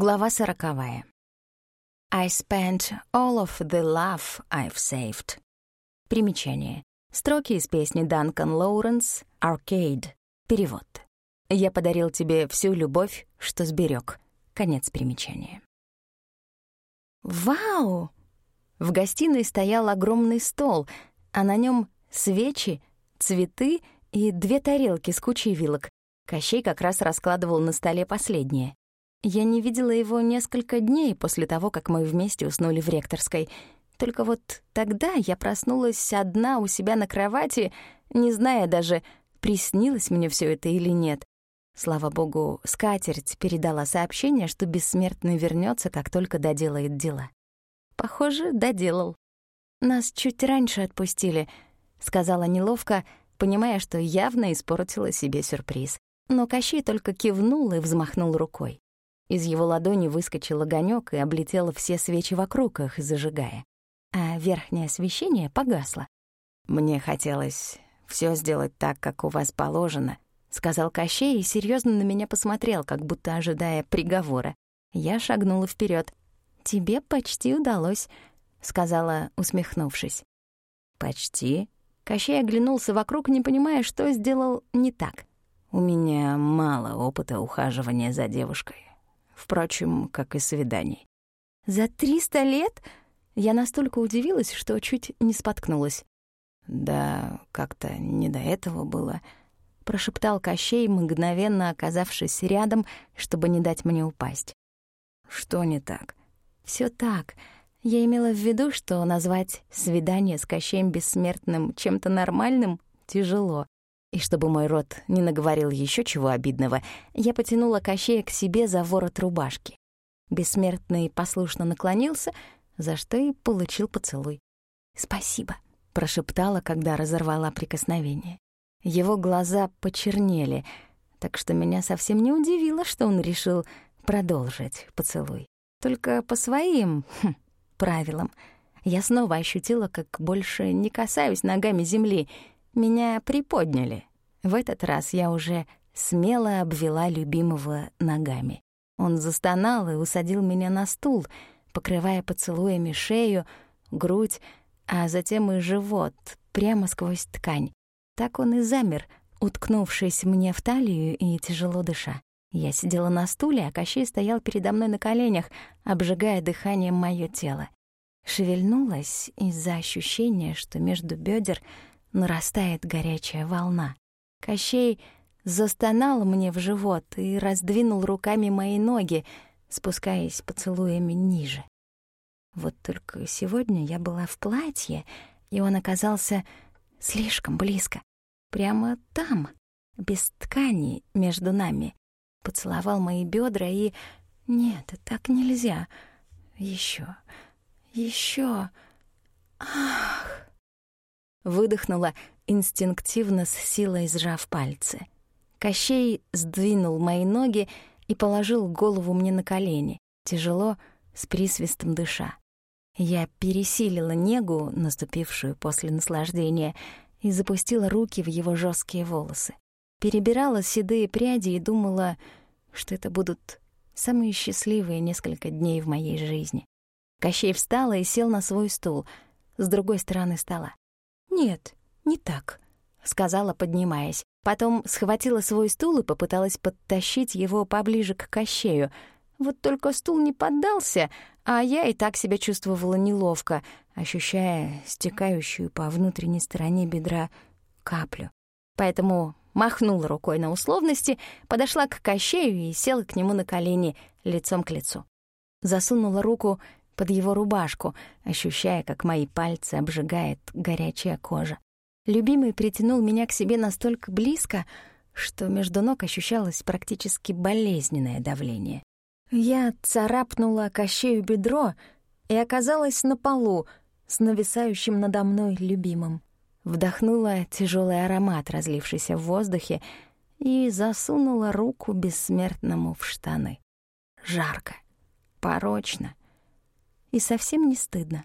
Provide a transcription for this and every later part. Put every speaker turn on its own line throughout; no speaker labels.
Глава сороковая. I spent all of the love I've saved. Примечание. Строки из песни Данкан Лоуренс «Arcade». Перевод. «Я подарил тебе всю любовь, что сберег. Конец примечания. Вау! В гостиной стоял огромный стол, а на нем свечи, цветы и две тарелки с кучей вилок. Кощей как раз раскладывал на столе последнее. Я не видела его несколько дней после того, как мы вместе уснули в ректорской. Только вот тогда я проснулась одна у себя на кровати, не зная даже, приснилось мне все это или нет. Слава богу, скатерть передала сообщение, что бессмертный вернется, как только доделает дела. Похоже, доделал. «Нас чуть раньше отпустили», — сказала неловко, понимая, что явно испортила себе сюрприз. Но Кощей только кивнул и взмахнул рукой. Из его ладони выскочил огонек и облетел все свечи вокруг их, зажигая. А верхнее освещение погасло. «Мне хотелось все сделать так, как у вас положено», — сказал Кощей и серьезно на меня посмотрел, как будто ожидая приговора. Я шагнула вперед. «Тебе почти удалось», — сказала, усмехнувшись. «Почти?» Кощей оглянулся вокруг, не понимая, что сделал не так. «У меня мало опыта ухаживания за девушкой. Впрочем, как и свиданий. «За триста лет?» Я настолько удивилась, что чуть не споткнулась. «Да, как-то не до этого было», — прошептал Кощей, мгновенно оказавшись рядом, чтобы не дать мне упасть. «Что не так?» Все так. Я имела в виду, что назвать свидание с Кощеем Бессмертным чем-то нормальным тяжело. И чтобы мой рот не наговорил еще чего обидного, я потянула Кощея к себе за ворот рубашки. Бессмертный послушно наклонился, за что и получил поцелуй. «Спасибо», — прошептала, когда разорвала прикосновение. Его глаза почернели, так что меня совсем не удивило, что он решил продолжить поцелуй. Только по своим хм, правилам. Я снова ощутила, как больше не касаюсь ногами земли — меня приподняли. В этот раз я уже смело обвела любимого ногами. Он застонал и усадил меня на стул, покрывая поцелуями шею, грудь, а затем и живот, прямо сквозь ткань. Так он и замер, уткнувшись мне в талию и тяжело дыша. Я сидела на стуле, а Кощей стоял передо мной на коленях, обжигая дыханием моё тело. Шевельнулась из-за ощущения, что между бедер нарастает горячая волна. Кощей застонал мне в живот и раздвинул руками мои ноги, спускаясь поцелуями ниже. Вот только сегодня я была в платье, и он оказался слишком близко. Прямо там, без ткани между нами. Поцеловал мои бедра и... Нет, так нельзя. Еще, еще. Ах! Выдохнула, инстинктивно с силой сжав пальцы. Кощей сдвинул мои ноги и положил голову мне на колени, тяжело, с присвистом дыша. Я пересилила негу, наступившую после наслаждения, и запустила руки в его жесткие волосы. Перебирала седые пряди и думала, что это будут самые счастливые несколько дней в моей жизни. Кощей встала и сел на свой стул с другой стороны стола. «Нет, не так», — сказала, поднимаясь. Потом схватила свой стул и попыталась подтащить его поближе к кощею. Вот только стул не поддался, а я и так себя чувствовала неловко, ощущая стекающую по внутренней стороне бедра каплю. Поэтому махнула рукой на условности, подошла к кощею и села к нему на колени, лицом к лицу. Засунула руку под его рубашку, ощущая, как мои пальцы обжигает горячая кожа. Любимый притянул меня к себе настолько близко, что между ног ощущалось практически болезненное давление. Я царапнула кощею бедро и оказалась на полу с нависающим надо мной любимым. Вдохнула тяжелый аромат, разлившийся в воздухе, и засунула руку бессмертному в штаны. Жарко, порочно, и совсем не стыдно.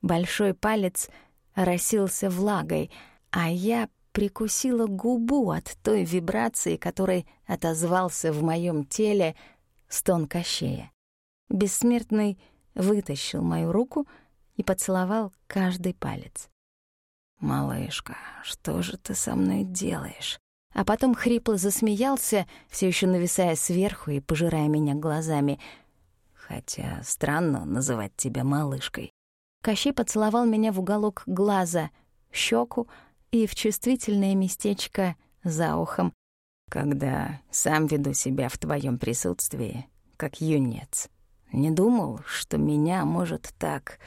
Большой палец росился влагой, а я прикусила губу от той вибрации, которой отозвался в моем теле стон Кощея. Бессмертный вытащил мою руку и поцеловал каждый палец.
«Малышка, что же ты со мной делаешь?»
А потом хрипло засмеялся, все еще нависая сверху и пожирая меня глазами.
«Хотя странно называть тебя малышкой».
Кощей поцеловал меня в уголок глаза, щеку и в чувствительное местечко за ухом.
«Когда сам веду себя в твоем присутствии, как юнец, не думал, что меня может так,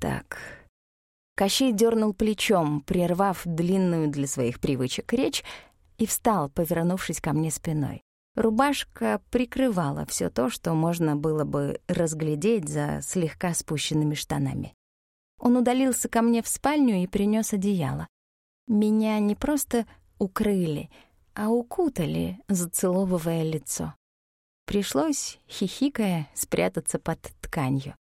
так...»
Кощей дернул плечом, прервав длинную для своих привычек речь, и встал, повернувшись ко мне спиной. Рубашка прикрывала все то, что можно было бы разглядеть за слегка спущенными штанами. Он удалился ко мне в спальню и принес одеяло. Меня не просто укрыли, а укутали, зацеловывая лицо. Пришлось, хихикая, спрятаться под тканью.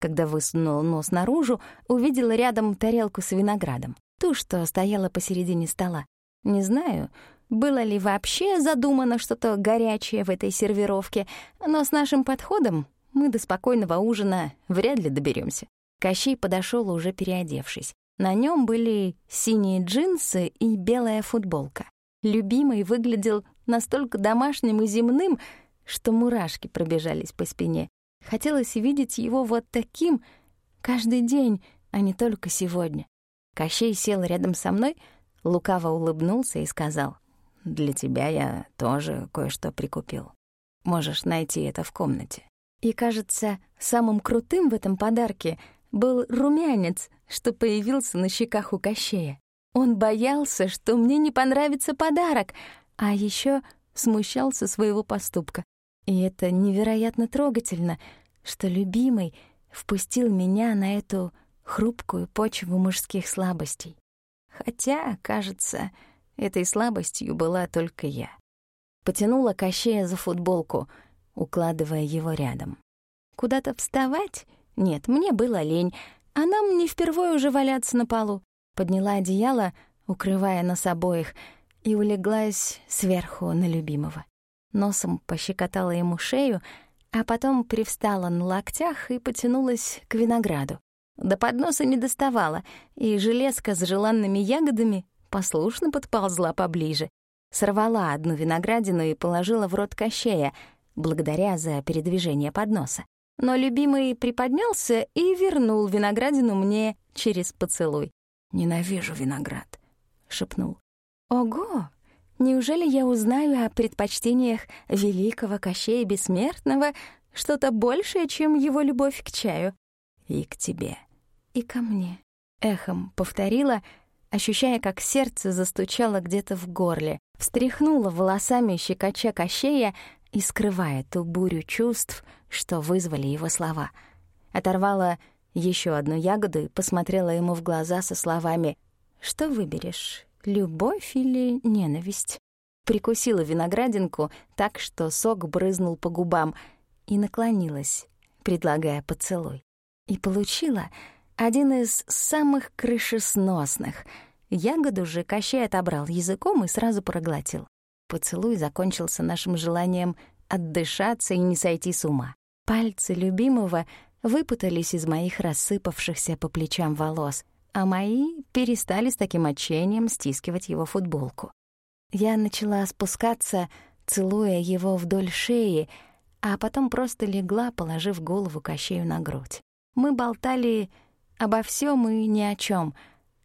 Когда высунул нос наружу, увидела рядом тарелку с виноградом, ту, что стояла посередине стола. Не знаю, было ли вообще задумано что-то горячее в этой сервировке, но с нашим подходом мы до спокойного ужина вряд ли доберемся. Кощей подошел уже переодевшись. На нем были синие джинсы и белая футболка. Любимый выглядел настолько домашним и земным, что мурашки пробежались по спине. Хотелось видеть его вот таким каждый день, а не только сегодня. Кощей сел рядом со мной, лукаво улыбнулся и сказал, «Для тебя я тоже кое-что прикупил. Можешь найти это в комнате». И, кажется, самым крутым в этом подарке был румянец, что появился на щеках у Кощея. Он боялся, что мне не понравится подарок, а еще смущался своего поступка. И это невероятно трогательно, что любимый впустил меня на эту хрупкую почву мужских слабостей. Хотя, кажется, этой слабостью была только я. Потянула Кощея за футболку, укладывая его рядом. Куда-то вставать? Нет, мне было лень, а нам не впервые уже валяться на полу. Подняла одеяло, укрывая нас обоих, и улеглась сверху на любимого носом пощекотала ему шею, а потом привстала на локтях и потянулась к винограду. До подноса не доставала, и железка с желанными ягодами послушно подползла поближе. Сорвала одну виноградину и положила в рот кощея, благодаря за передвижение подноса. Но любимый приподнялся и вернул виноградину мне через поцелуй.
«Ненавижу виноград», — шепнул.
«Ого!» Неужели я узнаю о предпочтениях великого Кощея Бессмертного что-то большее, чем его любовь к чаю?
И к тебе.
И ко мне. Эхом повторила, ощущая, как сердце застучало где-то в горле, встряхнула волосами щекоча Кощея и скрывая ту бурю чувств, что вызвали его слова. Оторвала еще одну ягоду и посмотрела ему в глаза со словами «Что выберешь, Любовь или ненависть? Прикусила виноградинку так, что сок брызнул по губам, и наклонилась, предлагая поцелуй. И получила один из самых крышесносных. Ягоду же Кощей отобрал языком и сразу проглотил. Поцелуй закончился нашим желанием отдышаться и не сойти с ума. Пальцы любимого выпутались из моих рассыпавшихся по плечам волос — а мои перестали с таким отчаянием стискивать его футболку. Я начала спускаться, целуя его вдоль шеи, а потом просто легла, положив голову Кощею на грудь. Мы болтали обо всем и ни о чем.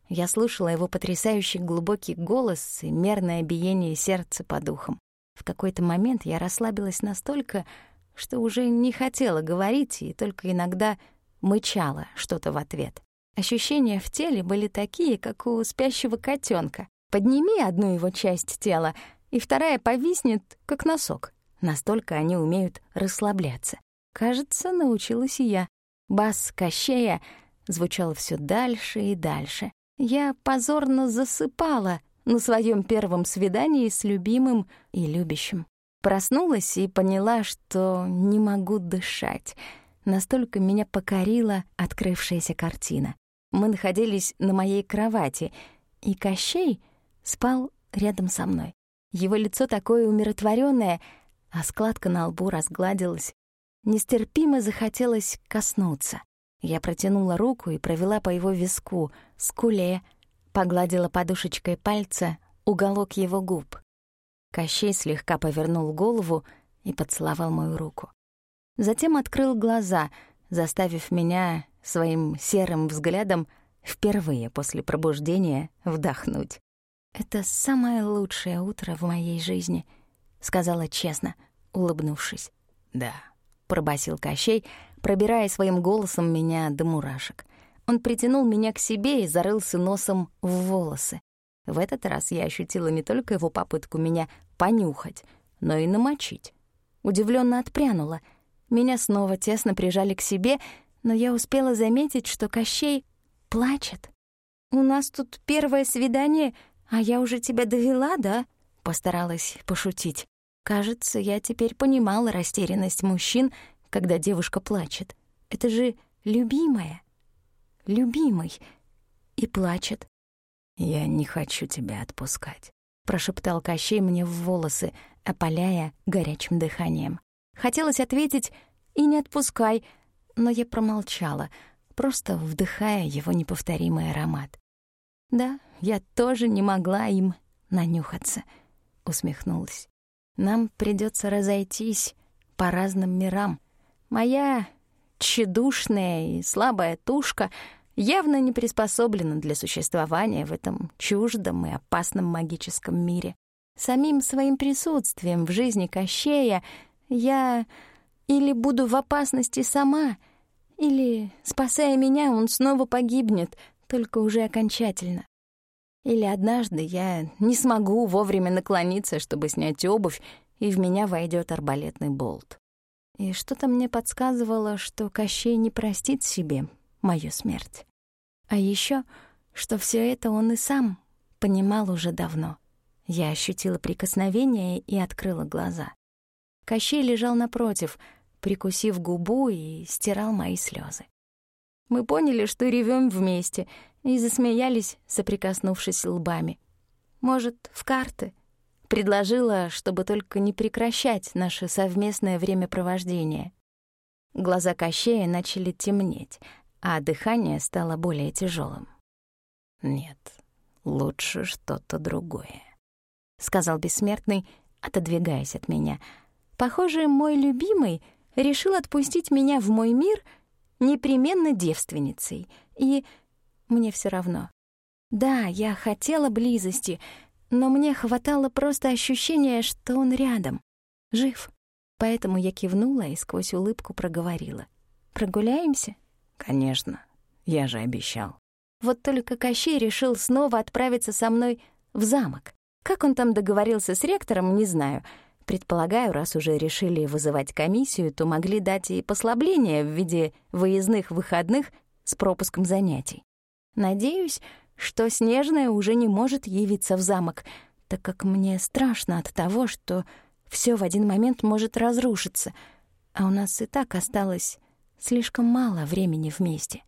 Я слушала его потрясающий глубокий голос и мерное биение сердца по духам. В какой-то момент я расслабилась настолько, что уже не хотела говорить и только иногда мычала что-то в ответ. Ощущения в теле были такие, как у спящего котенка. Подними одну его часть тела, и вторая повиснет, как носок. Настолько они умеют расслабляться. Кажется, научилась и я. Бас Кощея звучал все дальше и дальше. Я позорно засыпала на своем первом свидании с любимым и любящим. Проснулась и поняла, что не могу дышать. Настолько меня покорила открывшаяся картина. Мы находились на моей кровати, и Кощей спал рядом со мной. Его лицо такое умиротворенное, а складка на лбу разгладилась. Нестерпимо захотелось коснуться. Я протянула руку и провела по его виску, скуле, погладила подушечкой пальца уголок его губ. Кощей слегка повернул голову и поцеловал мою руку. Затем открыл глаза, заставив меня своим серым взглядом впервые после пробуждения вдохнуть. «Это самое лучшее утро в моей жизни», — сказала честно, улыбнувшись.
«Да», —
пробасил Кощей, пробирая своим голосом меня до мурашек. Он притянул меня к себе и зарылся носом в волосы. В этот раз я ощутила не только его попытку меня понюхать, но и намочить. Удивленно отпрянула. Меня снова тесно прижали к себе, но я успела заметить, что Кощей плачет. «У нас тут первое свидание, а я уже тебя довела, да?» Постаралась пошутить. Кажется, я теперь понимала растерянность мужчин, когда девушка плачет. Это же любимая. Любимый. И плачет.
«Я не хочу тебя отпускать», —
прошептал Кощей мне в волосы, опаляя горячим дыханием. Хотелось ответить «и не отпускай», но я промолчала, просто вдыхая его неповторимый аромат. «Да, я тоже не могла им нанюхаться», — усмехнулась. «Нам придется разойтись по разным мирам. Моя тщедушная и слабая тушка явно не приспособлена для существования в этом чуждом и опасном магическом мире. Самим своим присутствием в жизни Кощея я или буду в опасности сама, или, спасая меня, он снова погибнет, только уже окончательно. Или однажды я не смогу вовремя наклониться, чтобы снять обувь, и в меня войдет арбалетный болт. И что-то мне подсказывало, что Кощей не простит себе мою смерть. А еще, что все это он и сам понимал уже давно. Я ощутила прикосновение и открыла глаза. Кощей лежал напротив, прикусив губу и стирал мои слезы. Мы поняли, что ревем вместе, и засмеялись, соприкоснувшись лбами. Может, в карты? Предложила, чтобы только не прекращать наше совместное времяпровождение. Глаза Кощея начали темнеть, а дыхание стало более тяжелым.
«Нет, лучше что-то другое», — сказал бессмертный, отодвигаясь от меня — Похоже, мой любимый решил отпустить меня в мой мир непременно девственницей. И мне все равно. Да, я хотела близости, но мне хватало просто ощущения, что он рядом, жив. Поэтому я кивнула и сквозь улыбку проговорила. «Прогуляемся?» «Конечно, я же обещал».
Вот только Кощей решил снова отправиться со мной в замок. Как он там договорился с ректором, не знаю — Предполагаю, раз уже решили вызывать комиссию, то могли дать и послабление в виде выездных выходных с пропуском занятий. Надеюсь, что Снежная уже не может явиться в замок, так как мне страшно от того, что все в один момент может разрушиться, а у нас и так осталось слишком мало времени вместе.